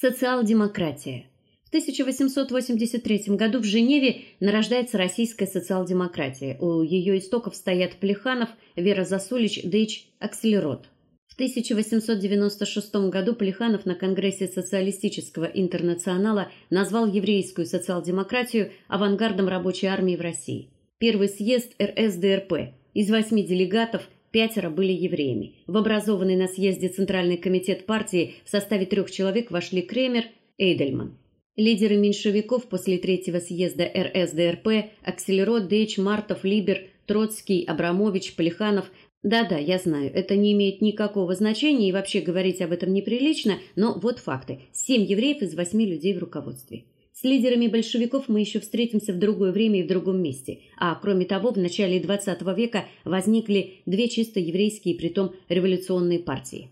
Социал-демократия. В 1883 году в Женеве нарождается российская социал-демократия. У ее истоков стоят Плеханов, Вера Засулич, Дейч, Акселерот. В 1896 году Плеханов на Конгрессе социалистического интернационала назвал еврейскую социал-демократию авангардом рабочей армии в России. Первый съезд РСДРП из восьми делегатов пятеро были евреями. В образованный на съезде Центральный комитет партии в составе трех человек вошли Кремер, Эйдельман. Лидеры меньшевиков после третьего съезда РСДРП Акселерот, Дейч, Мартов, Либер, Троцкий, Абрамович, Полиханов. Да-да, я знаю, это не имеет никакого значения и вообще говорить об этом неприлично, но вот факты. Семь евреев из восьми людей в руководстве. С лидерами большевиков мы еще встретимся в другое время и в другом месте. А кроме того, в начале XX века возникли две чисто еврейские, притом революционные партии.